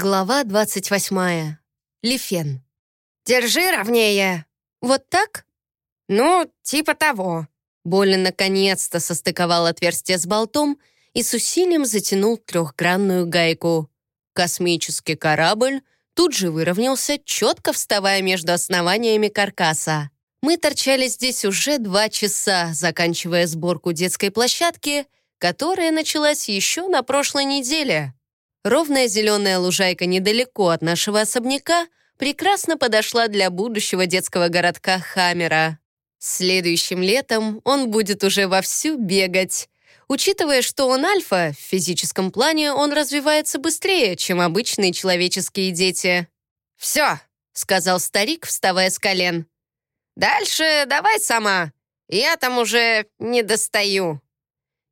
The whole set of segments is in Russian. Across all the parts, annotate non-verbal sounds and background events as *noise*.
Глава 28. Лифен. «Держи ровнее!» «Вот так?» «Ну, типа того». Болин наконец-то состыковал отверстие с болтом и с усилием затянул трехгранную гайку. Космический корабль тут же выровнялся, четко вставая между основаниями каркаса. Мы торчали здесь уже два часа, заканчивая сборку детской площадки, которая началась еще на прошлой неделе. Ровная зеленая лужайка недалеко от нашего особняка прекрасно подошла для будущего детского городка Хаммера. Следующим летом он будет уже вовсю бегать. Учитывая, что он альфа, в физическом плане он развивается быстрее, чем обычные человеческие дети. «Все», — сказал старик, вставая с колен. «Дальше давай сама. Я там уже не достаю».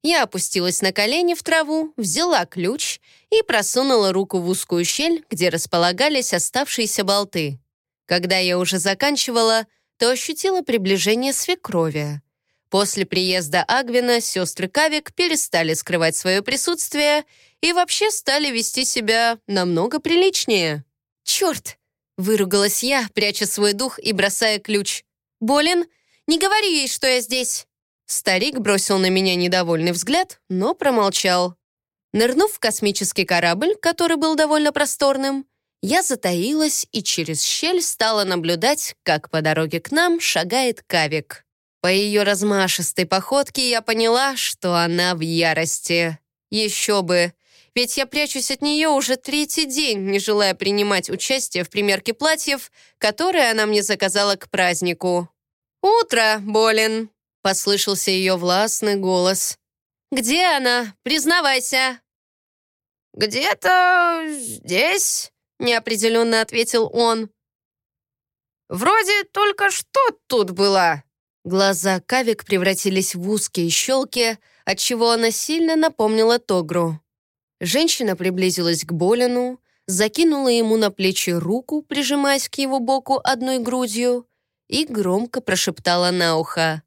Я опустилась на колени в траву, взяла ключ и просунула руку в узкую щель, где располагались оставшиеся болты. Когда я уже заканчивала, то ощутила приближение свекрови. После приезда Агвина сестры Кавик перестали скрывать свое присутствие и вообще стали вести себя намного приличнее. «Черт!» — выругалась я, пряча свой дух и бросая ключ. «Болен? Не говори ей, что я здесь!» Старик бросил на меня недовольный взгляд, но промолчал. Нырнув в космический корабль, который был довольно просторным, я затаилась и через щель стала наблюдать, как по дороге к нам шагает Кавик. По ее размашистой походке я поняла, что она в ярости. Еще бы, ведь я прячусь от нее уже третий день, не желая принимать участие в примерке платьев, которые она мне заказала к празднику. «Утро, Болин!» Послышался ее властный голос. «Где она? Признавайся!» «Где-то здесь», — неопределенно ответил он. «Вроде только что тут была». Глаза Кавик превратились в узкие щелки, отчего она сильно напомнила Тогру. Женщина приблизилась к Болину, закинула ему на плечи руку, прижимаясь к его боку одной грудью, и громко прошептала на ухо.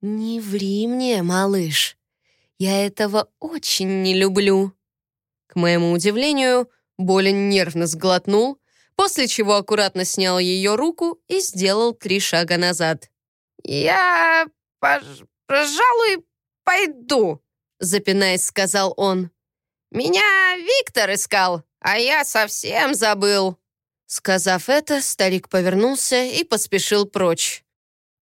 «Не ври мне, малыш. Я этого очень не люблю». К моему удивлению, Болин нервно сглотнул, после чего аккуратно снял ее руку и сделал три шага назад. «Я, пожалуй, пойду», — запинаясь, сказал он. «Меня Виктор искал, а я совсем забыл». Сказав это, старик повернулся и поспешил прочь.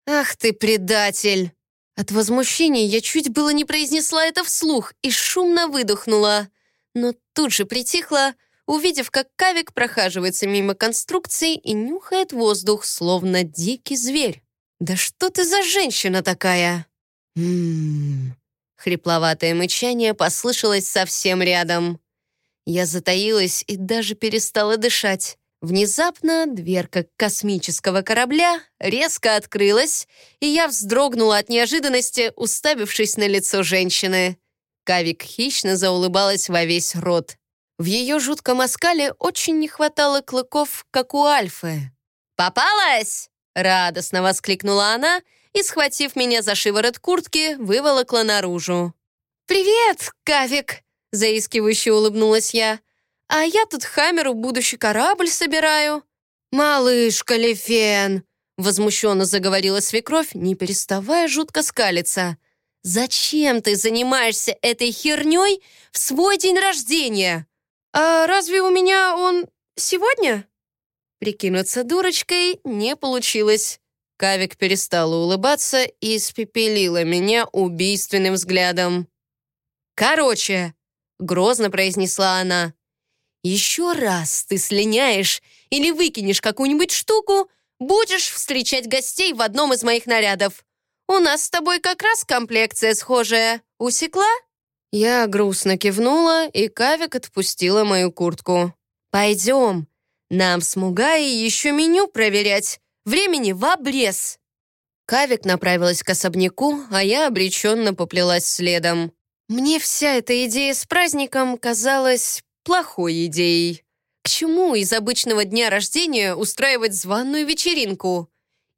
«Ах ты, предатель!» От возмущения я чуть было не произнесла это вслух и шумно выдохнула, но тут же притихла, увидев, как Кавик прохаживается мимо конструкции и нюхает воздух, словно дикий зверь. «Да что ты за женщина такая?» «Ммм...» Хрипловатое мычание послышалось совсем рядом. Я затаилась и даже перестала дышать. Внезапно дверка космического корабля резко открылась, и я вздрогнула от неожиданности, уставившись на лицо женщины. Кавик хищно заулыбалась во весь рот. В ее жутком оскале очень не хватало клыков, как у Альфы. «Попалась!» — радостно воскликнула она и, схватив меня за шиворот куртки, выволокла наружу. «Привет, Кавик!» — заискивающе улыбнулась я. А я тут Хаммеру будущий корабль собираю». «Малышка Лефен!» — возмущенно заговорила свекровь, не переставая жутко скалиться. «Зачем ты занимаешься этой херней в свой день рождения? А разве у меня он сегодня?» Прикинуться дурочкой не получилось. Кавик перестала улыбаться и испепелила меня убийственным взглядом. «Короче», — грозно произнесла она, еще раз ты слиняешь или выкинешь какую-нибудь штуку, будешь встречать гостей в одном из моих нарядов. У нас с тобой как раз комплекция схожая. Усекла?» Я грустно кивнула, и Кавик отпустила мою куртку. «Пойдем. Нам с Мугаей еще меню проверять. Времени в обрез». Кавик направилась к особняку, а я обреченно поплелась следом. Мне вся эта идея с праздником казалась плохой идеей. К чему из обычного дня рождения устраивать званную вечеринку?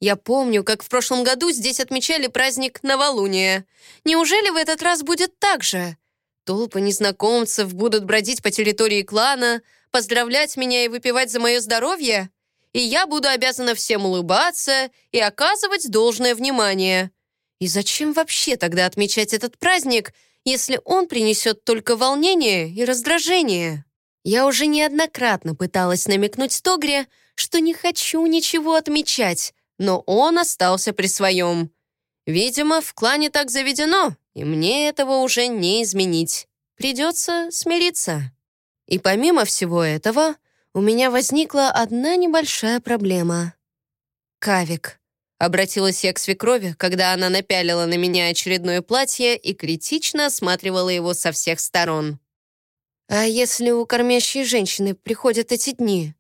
Я помню, как в прошлом году здесь отмечали праздник новолуния. Неужели в этот раз будет так же? Толпы незнакомцев будут бродить по территории клана, поздравлять меня и выпивать за мое здоровье? И я буду обязана всем улыбаться и оказывать должное внимание. И зачем вообще тогда отмечать этот праздник, если он принесет только волнение и раздражение? Я уже неоднократно пыталась намекнуть Тогре, что не хочу ничего отмечать, но он остался при своем. Видимо, в клане так заведено, и мне этого уже не изменить. Придется смириться. И помимо всего этого, у меня возникла одна небольшая проблема. Кавик. Обратилась я к свекрови, когда она напялила на меня очередное платье и критично осматривала его со всех сторон. «А если у кормящей женщины приходят эти дни,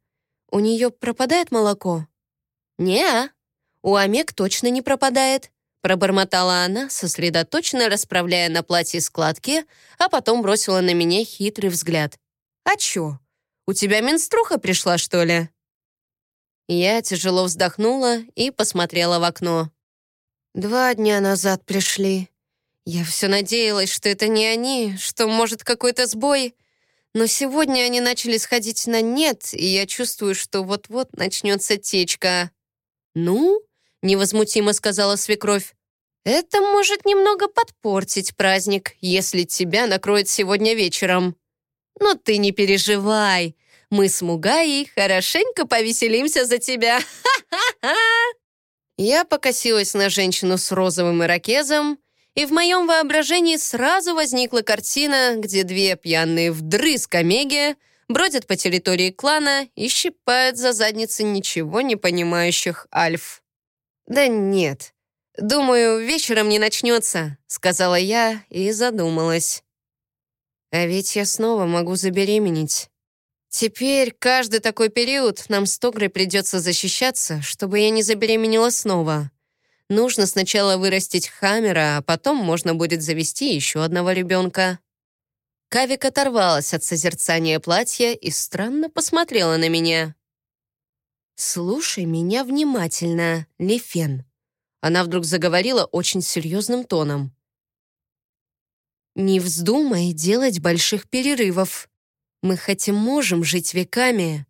у нее пропадает молоко?» «Не-а, у Омег точно не пропадает», пробормотала она, сосредоточенно расправляя на платье складки, а потом бросила на меня хитрый взгляд. «А чё, у тебя менструха пришла, что ли?» Я тяжело вздохнула и посмотрела в окно. «Два дня назад пришли. Я все надеялась, что это не они, что, может, какой-то сбой. Но сегодня они начали сходить на «нет», и я чувствую, что вот-вот начнется течка. «Ну?» — невозмутимо сказала свекровь. «Это может немного подпортить праздник, если тебя накроет сегодня вечером. Но ты не переживай, мы с Мугаей хорошенько повеселимся за тебя. Ха-ха-ха!» Я покосилась на женщину с розовым ирокезом, и в моем воображении сразу возникла картина, где две пьяные вдрызг Омеги бродят по территории клана и щипают за задницы ничего не понимающих альф. «Да нет, думаю, вечером не начнется», — сказала я и задумалась. «А ведь я снова могу забеременеть». Теперь каждый такой период нам с Тогрой придется защищаться, чтобы я не забеременела снова. Нужно сначала вырастить Хаммера, а потом можно будет завести еще одного ребенка. Кавик оторвалась от созерцания платья и странно посмотрела на меня. «Слушай меня внимательно, Лифен». Она вдруг заговорила очень серьезным тоном. «Не вздумай делать больших перерывов. Мы хоть и можем жить веками,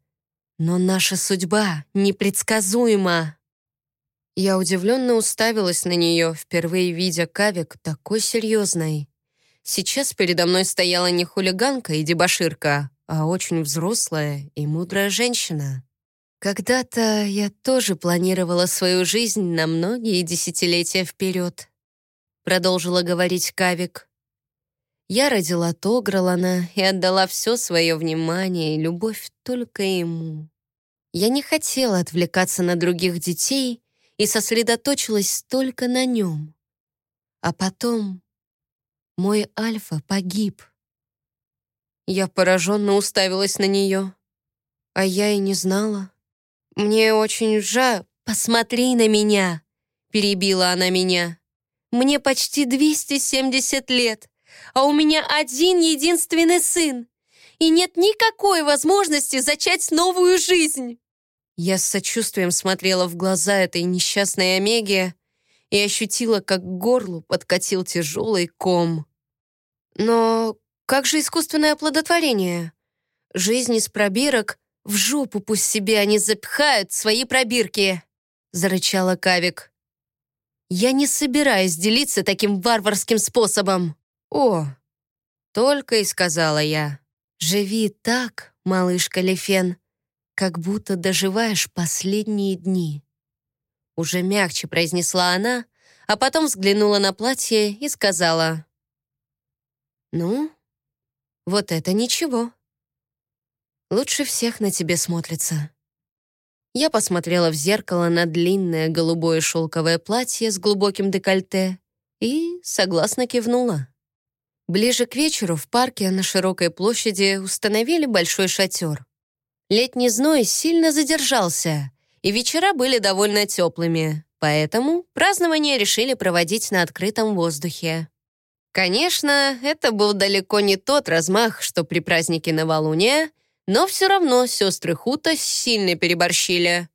но наша судьба непредсказуема». Я удивленно уставилась на нее, впервые видя Кавик такой серьезной. Сейчас передо мной стояла не хулиганка и дебоширка, а очень взрослая и мудрая женщина. Когда-то я тоже планировала свою жизнь на многие десятилетия вперед. Продолжила говорить Кавик. Я родила Тогралана и отдала все свое внимание и любовь только ему. Я не хотела отвлекаться на других детей и сосредоточилась только на нем. А потом мой Альфа погиб. Я пораженно уставилась на нее. А я и не знала. Мне очень жаль. «Посмотри на меня!» — перебила она меня. «Мне почти 270 лет а у меня один единственный сын, и нет никакой возможности зачать новую жизнь». Я с сочувствием смотрела в глаза этой несчастной Омеги и ощутила, как к горлу подкатил тяжелый ком. «Но как же искусственное оплодотворение? Жизнь из пробирок в жопу пусть себе они запихают свои пробирки!» — зарычала Кавик. «Я не собираюсь делиться таким варварским способом!» «О!» — только и сказала я. «Живи так, малышка Лефен, как будто доживаешь последние дни». Уже мягче произнесла она, а потом взглянула на платье и сказала. «Ну, вот это ничего. Лучше всех на тебе смотрится». Я посмотрела в зеркало на длинное голубое шелковое платье с глубоким декольте и согласно кивнула. Ближе к вечеру в парке на широкой площади установили большой шатер. Летний зной сильно задержался, и вечера были довольно теплыми, поэтому празднование решили проводить на открытом воздухе. Конечно, это был далеко не тот размах, что при празднике новолуния, но все равно сестры Хута сильно переборщили.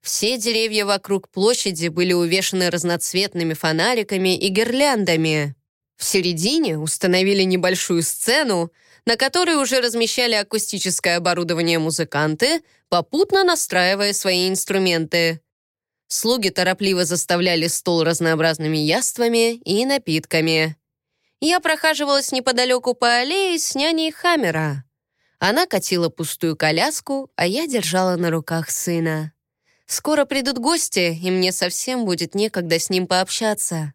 Все деревья вокруг площади были увешаны разноцветными фонариками и гирляндами. В середине установили небольшую сцену, на которой уже размещали акустическое оборудование музыканты, попутно настраивая свои инструменты. Слуги торопливо заставляли стол разнообразными яствами и напитками. Я прохаживалась неподалеку по аллее с няней Хаммера. Она катила пустую коляску, а я держала на руках сына. Скоро придут гости, и мне совсем будет некогда с ним пообщаться.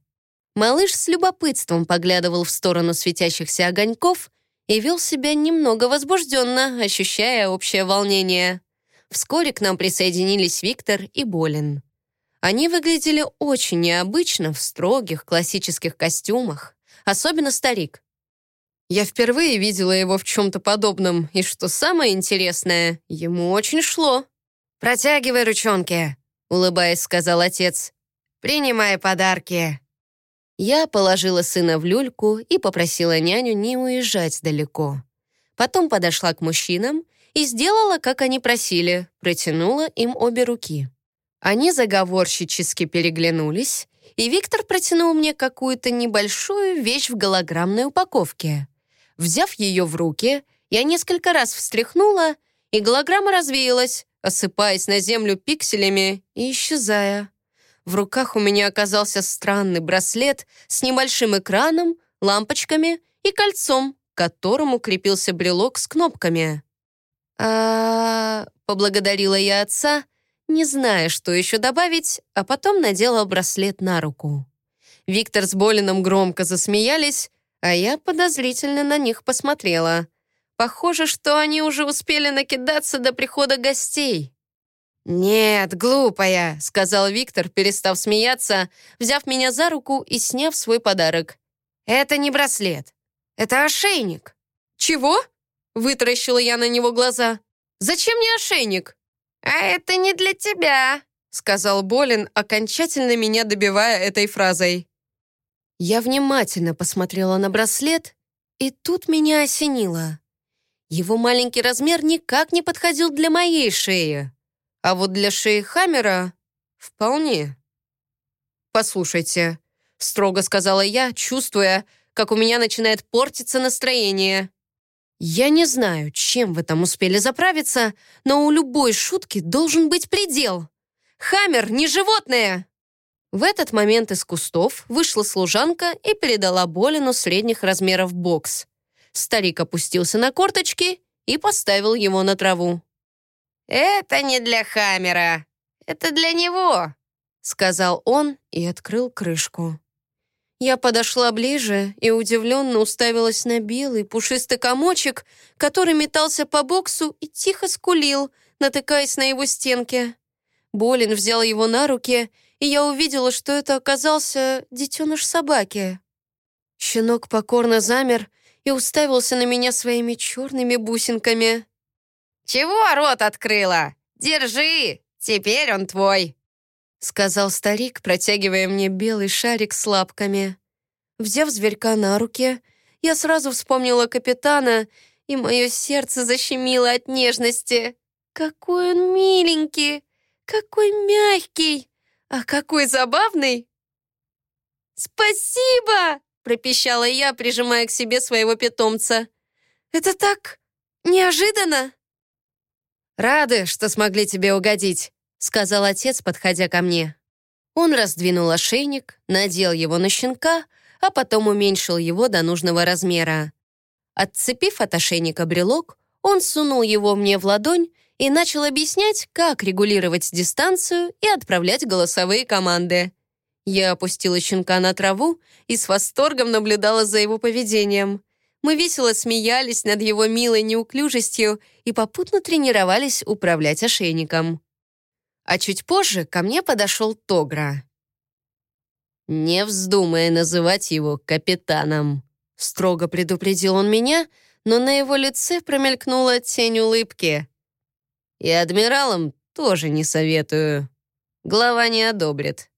Малыш с любопытством поглядывал в сторону светящихся огоньков и вел себя немного возбужденно, ощущая общее волнение. Вскоре к нам присоединились Виктор и Болин. Они выглядели очень необычно в строгих классических костюмах, особенно старик. Я впервые видела его в чем-то подобном, и что самое интересное, ему очень шло. «Протягивай ручонки», — улыбаясь, сказал отец. «Принимай подарки». Я положила сына в люльку и попросила няню не уезжать далеко. Потом подошла к мужчинам и сделала, как они просили, протянула им обе руки. Они заговорщически переглянулись, и Виктор протянул мне какую-то небольшую вещь в голограммной упаковке. Взяв ее в руки, я несколько раз встряхнула, и голограмма развеялась, осыпаясь на землю пикселями и исчезая. В руках у меня оказался странный браслет с небольшим экраном, лампочками и кольцом, к которому крепился брелок с кнопками. а поблагодарила я отца, не зная, что еще добавить, а потом надела браслет на руку. Виктор с Болином громко засмеялись, а я подозрительно на них посмотрела. Похоже, что они уже успели накидаться до прихода гостей. «Нет, глупая», — сказал Виктор, перестав смеяться, взяв меня за руку и сняв свой подарок. «Это не браслет. Это ошейник». «Чего?» — вытаращила я на него глаза. «Зачем мне ошейник?» «А это не для тебя», — сказал Болин, окончательно меня добивая этой фразой. Я внимательно посмотрела на браслет, и тут меня осенило. Его маленький размер никак не подходил для моей шеи. А вот для шеи Хаммера вполне. «Послушайте», — строго сказала я, чувствуя, как у меня начинает портиться настроение. «Я не знаю, чем вы там успели заправиться, но у любой шутки должен быть предел. Хаммер не животное!» В этот момент из кустов вышла служанка и передала Болину средних размеров бокс. Старик опустился на корточки и поставил его на траву. «Это не для Хаммера, это для него», — сказал он и открыл крышку. Я подошла ближе и удивленно уставилась на белый пушистый комочек, который метался по боксу и тихо скулил, натыкаясь на его стенки. Болин взял его на руки, и я увидела, что это оказался детеныш собаки. Щенок покорно замер и уставился на меня своими черными бусинками. «Чего рот открыла? Держи, теперь он твой!» сказал старик, протягивая мне белый шарик с лапками. Взяв зверька на руки, я сразу вспомнила капитана, и мое сердце защемило от нежности. Какой он миленький, какой мягкий, а какой забавный! «Спасибо!» — пропищала я, прижимая к себе своего питомца. «Это так неожиданно!» «Рады, что смогли тебе угодить», — сказал отец, подходя ко мне. Он раздвинул ошейник, надел его на щенка, а потом уменьшил его до нужного размера. Отцепив от ошейника брелок, он сунул его мне в ладонь и начал объяснять, как регулировать дистанцию и отправлять голосовые команды. Я опустила щенка на траву и с восторгом наблюдала за его поведением. Мы весело смеялись над его милой неуклюжестью и попутно тренировались управлять ошейником. А чуть позже ко мне подошел Тогра. «Не вздумай называть его капитаном», — строго предупредил он меня, но на его лице промелькнула тень улыбки. «И адмиралам тоже не советую. Глава не одобрит».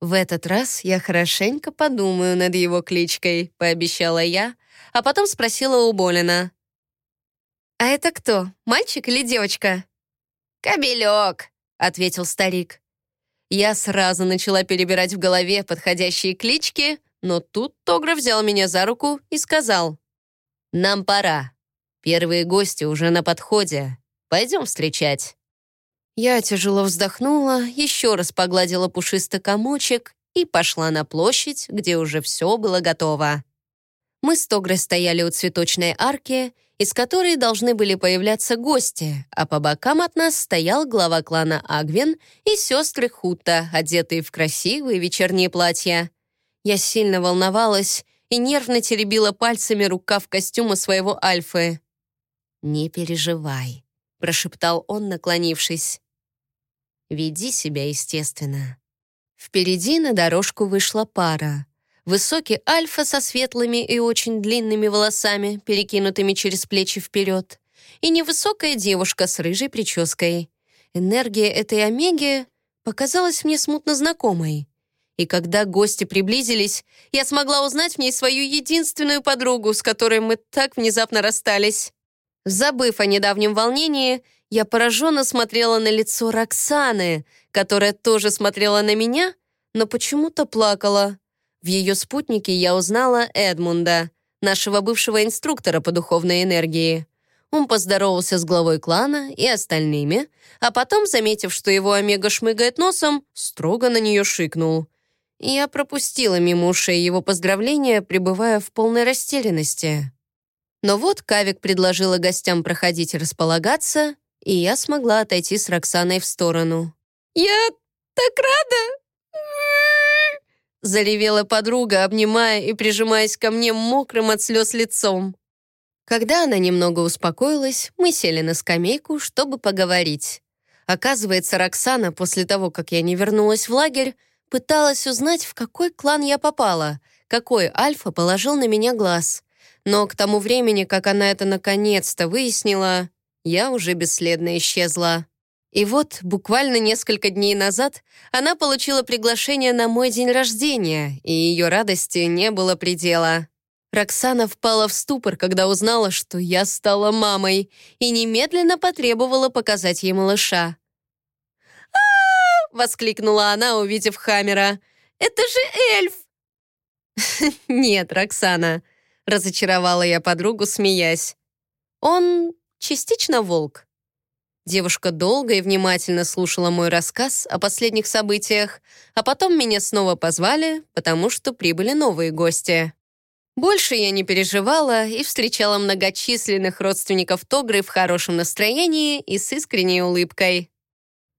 «В этот раз я хорошенько подумаю над его кличкой», — пообещала я, а потом спросила у Болина. «А это кто, мальчик или девочка?» «Кобелек», — ответил старик. Я сразу начала перебирать в голове подходящие клички, но тут Тогра взял меня за руку и сказал. «Нам пора. Первые гости уже на подходе. Пойдем встречать». Я тяжело вздохнула, еще раз погладила пушистый комочек и пошла на площадь, где уже все было готово. Мы с Тогрой стояли у цветочной арки, из которой должны были появляться гости, а по бокам от нас стоял глава клана Агвин и сестры Хута, одетые в красивые вечерние платья. Я сильно волновалась и нервно теребила пальцами рукав костюма своего Альфы. «Не переживай», — прошептал он, наклонившись. «Веди себя естественно». Впереди на дорожку вышла пара. Высокий альфа со светлыми и очень длинными волосами, перекинутыми через плечи вперед, и невысокая девушка с рыжей прической. Энергия этой омеги показалась мне смутно знакомой. И когда гости приблизились, я смогла узнать в ней свою единственную подругу, с которой мы так внезапно расстались. Забыв о недавнем волнении, я пораженно смотрела на лицо Роксаны, которая тоже смотрела на меня, но почему-то плакала. В ее спутнике я узнала Эдмунда, нашего бывшего инструктора по духовной энергии. Он поздоровался с главой клана и остальными, а потом, заметив, что его Омега шмыгает носом, строго на нее шикнул. Я пропустила мимо ушей его поздравления, пребывая в полной растерянности. Но вот Кавик предложила гостям проходить и располагаться, и я смогла отойти с Роксаной в сторону. «Я так рада!» Заревела подруга, обнимая и прижимаясь ко мне мокрым от слез лицом. Когда она немного успокоилась, мы сели на скамейку, чтобы поговорить. Оказывается, Роксана, после того, как я не вернулась в лагерь, пыталась узнать, в какой клан я попала, какой Альфа положил на меня глаз. Но к тому времени, как она это наконец-то выяснила, я уже бесследно исчезла. И вот, буквально несколько дней назад, она получила приглашение на мой день рождения, и ее радости не было предела. Роксана впала в ступор, когда узнала, что я стала мамой, и немедленно потребовала показать ей малыша. а воскликнула она, увидев Хаммера. «Это же эльф!» *laughs* «Нет, Роксана», — разочаровала я подругу, смеясь. «Он частично волк. Девушка долго и внимательно слушала мой рассказ о последних событиях, а потом меня снова позвали, потому что прибыли новые гости. Больше я не переживала и встречала многочисленных родственников Тогры в хорошем настроении и с искренней улыбкой.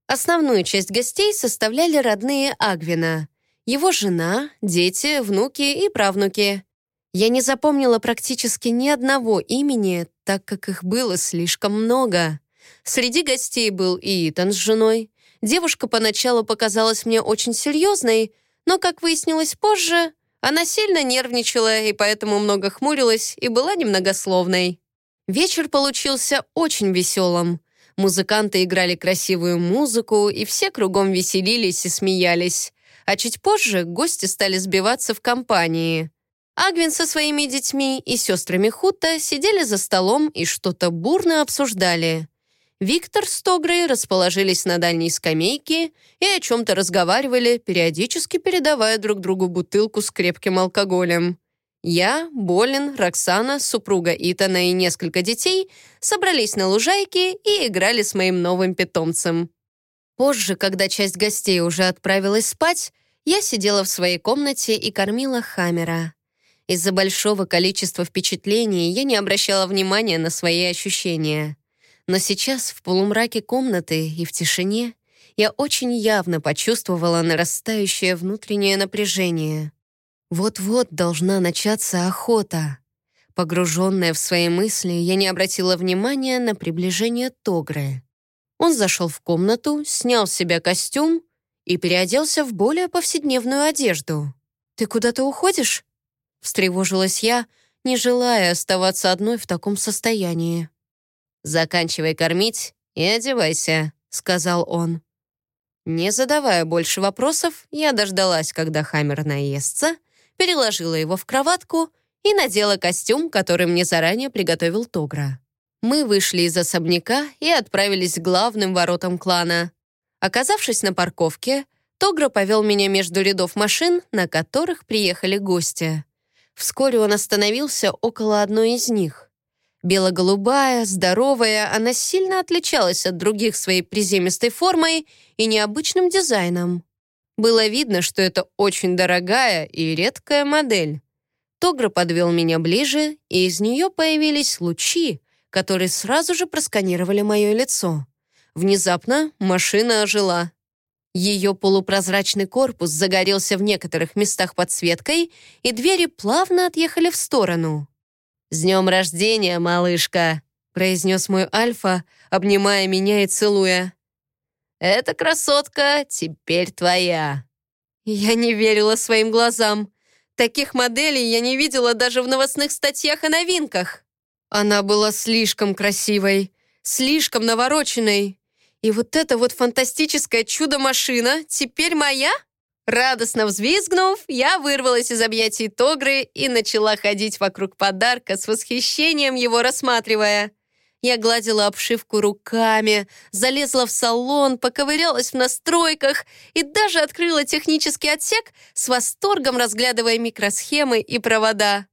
Основную часть гостей составляли родные Агвина, его жена, дети, внуки и правнуки. Я не запомнила практически ни одного имени, так как их было слишком много. Среди гостей был и Итан с женой. Девушка поначалу показалась мне очень серьезной, но, как выяснилось позже, она сильно нервничала и поэтому много хмурилась и была немногословной. Вечер получился очень веселым. Музыканты играли красивую музыку, и все кругом веселились и смеялись. А чуть позже гости стали сбиваться в компании. Агвин со своими детьми и сестрами Хута сидели за столом и что-то бурно обсуждали. Виктор с Тогрой расположились на дальней скамейке и о чем-то разговаривали, периодически передавая друг другу бутылку с крепким алкоголем. Я, Болин, Роксана, супруга Итана и несколько детей собрались на лужайке и играли с моим новым питомцем. Позже, когда часть гостей уже отправилась спать, я сидела в своей комнате и кормила Хамера. Из-за большого количества впечатлений я не обращала внимания на свои ощущения. Но сейчас, в полумраке комнаты и в тишине, я очень явно почувствовала нарастающее внутреннее напряжение. Вот-вот должна начаться охота. Погруженная в свои мысли, я не обратила внимания на приближение Тогры. Он зашел в комнату, снял с себя костюм и переоделся в более повседневную одежду. «Ты куда-то уходишь?» Встревожилась я, не желая оставаться одной в таком состоянии. «Заканчивай кормить и одевайся», — сказал он. Не задавая больше вопросов, я дождалась, когда Хаммер наестся, переложила его в кроватку и надела костюм, который мне заранее приготовил Тогра. Мы вышли из особняка и отправились к главным воротам клана. Оказавшись на парковке, Тогра повел меня между рядов машин, на которых приехали гости. Вскоре он остановился около одной из них. Бело-голубая, здоровая, она сильно отличалась от других своей приземистой формой и необычным дизайном. Было видно, что это очень дорогая и редкая модель. Тогра подвел меня ближе, и из нее появились лучи, которые сразу же просканировали мое лицо. Внезапно машина ожила. Ее полупрозрачный корпус загорелся в некоторых местах подсветкой, и двери плавно отъехали в сторону. «С днем рождения, малышка!» — произнес мой Альфа, обнимая меня и целуя. «Эта красотка теперь твоя». Я не верила своим глазам. Таких моделей я не видела даже в новостных статьях о новинках. Она была слишком красивой, слишком навороченной. И вот эта вот фантастическая чудо-машина теперь моя? Радостно взвизгнув, я вырвалась из объятий Тогры и начала ходить вокруг подарка с восхищением его рассматривая. Я гладила обшивку руками, залезла в салон, поковырялась в настройках и даже открыла технический отсек с восторгом, разглядывая микросхемы и провода.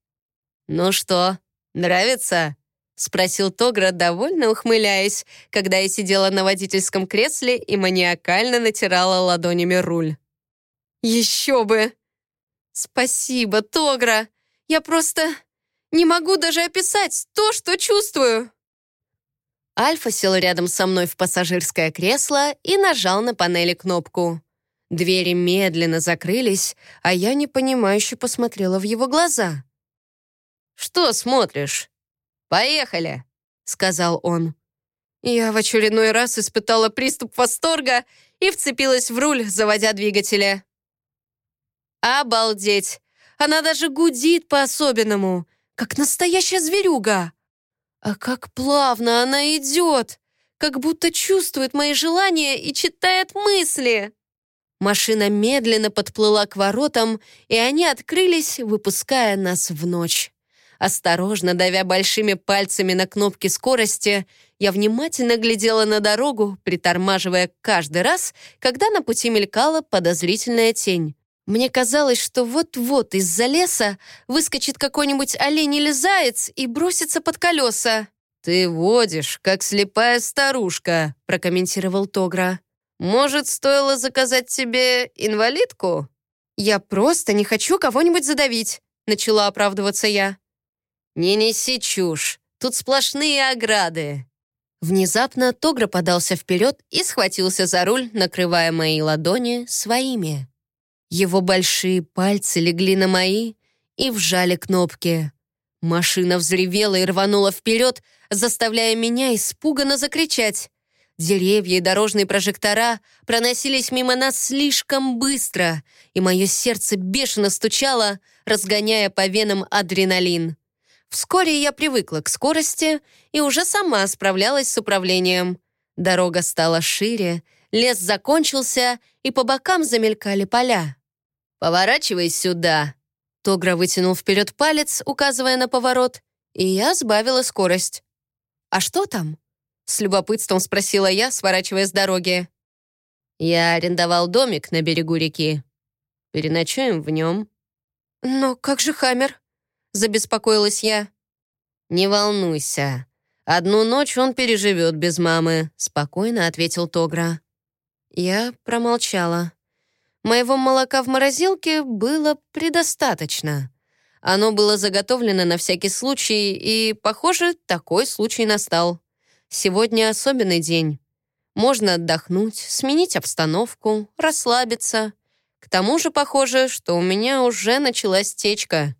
«Ну что, нравится?» — спросил Тогра, довольно ухмыляясь, когда я сидела на водительском кресле и маниакально натирала ладонями руль. «Еще бы!» «Спасибо, Тогра! Я просто не могу даже описать то, что чувствую!» Альфа сел рядом со мной в пассажирское кресло и нажал на панели кнопку. Двери медленно закрылись, а я непонимающе посмотрела в его глаза. «Что смотришь?» «Поехали», — сказал он. Я в очередной раз испытала приступ восторга и вцепилась в руль, заводя двигателя. «Обалдеть! Она даже гудит по-особенному, как настоящая зверюга. А как плавно она идет! Как будто чувствует мои желания и читает мысли!» Машина медленно подплыла к воротам, и они открылись, выпуская нас в ночь. Осторожно давя большими пальцами на кнопки скорости, я внимательно глядела на дорогу, притормаживая каждый раз, когда на пути мелькала подозрительная тень. Мне казалось, что вот-вот из-за леса выскочит какой-нибудь олень или заяц и бросится под колеса. «Ты водишь, как слепая старушка», — прокомментировал Тогра. «Может, стоило заказать тебе инвалидку?» «Я просто не хочу кого-нибудь задавить», — начала оправдываться я. «Не неси чушь, тут сплошные ограды». Внезапно Тогра подался вперед и схватился за руль, накрывая мои ладони своими. Его большие пальцы легли на мои и вжали кнопки. Машина взревела и рванула вперед, заставляя меня испуганно закричать. Деревья и дорожные прожектора проносились мимо нас слишком быстро, и мое сердце бешено стучало, разгоняя по венам адреналин. Вскоре я привыкла к скорости и уже сама справлялась с управлением. Дорога стала шире, лес закончился, и по бокам замелькали поля. «Поворачивай сюда!» Тогра вытянул вперед палец, указывая на поворот, и я сбавила скорость. «А что там?» С любопытством спросила я, сворачивая с дороги. «Я арендовал домик на берегу реки. Переночуем в нем». «Но как же Хаммер?» Забеспокоилась я. «Не волнуйся. Одну ночь он переживет без мамы», — спокойно ответил Тогра. Я промолчала. Моего молока в морозилке было предостаточно. Оно было заготовлено на всякий случай, и, похоже, такой случай настал. Сегодня особенный день. Можно отдохнуть, сменить обстановку, расслабиться. К тому же похоже, что у меня уже началась течка.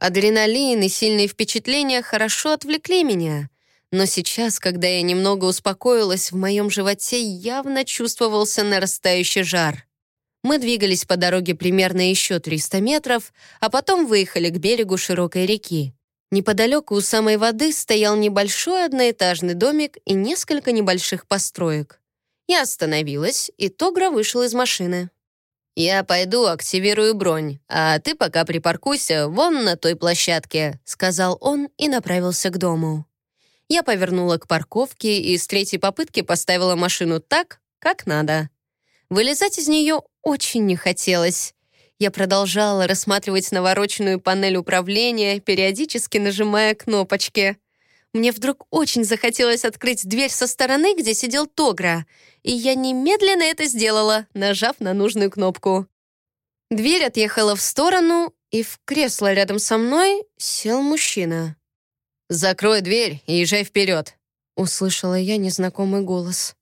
Адреналин и сильные впечатления хорошо отвлекли меня. Но сейчас, когда я немного успокоилась, в моем животе явно чувствовался нарастающий жар. Мы двигались по дороге примерно еще 300 метров, а потом выехали к берегу широкой реки. Неподалеку у самой воды стоял небольшой одноэтажный домик и несколько небольших построек. Я остановилась, и Тогра вышел из машины. «Я пойду активирую бронь, а ты пока припаркуйся вон на той площадке», сказал он и направился к дому. Я повернула к парковке и с третьей попытки поставила машину так, как надо. Вылезать из нее очень не хотелось. Я продолжала рассматривать навороченную панель управления, периодически нажимая кнопочки. Мне вдруг очень захотелось открыть дверь со стороны, где сидел Тогра, и я немедленно это сделала, нажав на нужную кнопку. Дверь отъехала в сторону, и в кресло рядом со мной сел мужчина. «Закрой дверь и езжай вперед», — услышала я незнакомый голос.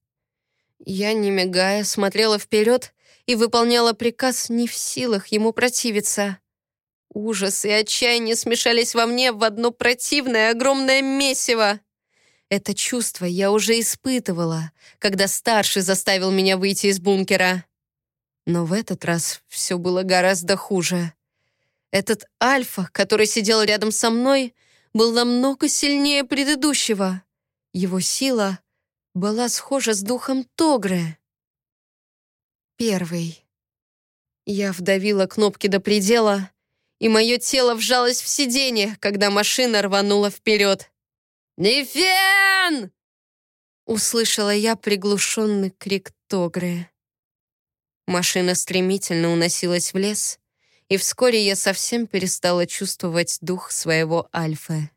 Я, не мигая, смотрела вперед и выполняла приказ не в силах ему противиться. Ужас и отчаяние смешались во мне в одно противное огромное месиво. Это чувство я уже испытывала, когда старший заставил меня выйти из бункера. Но в этот раз все было гораздо хуже. Этот Альфа, который сидел рядом со мной, был намного сильнее предыдущего. Его сила была схожа с духом Тогры. Первый. Я вдавила кнопки до предела, и мое тело вжалось в сиденье, когда машина рванула вперед. «Нефен!» Услышала я приглушенный крик Тогры. Машина стремительно уносилась в лес, и вскоре я совсем перестала чувствовать дух своего Альфы.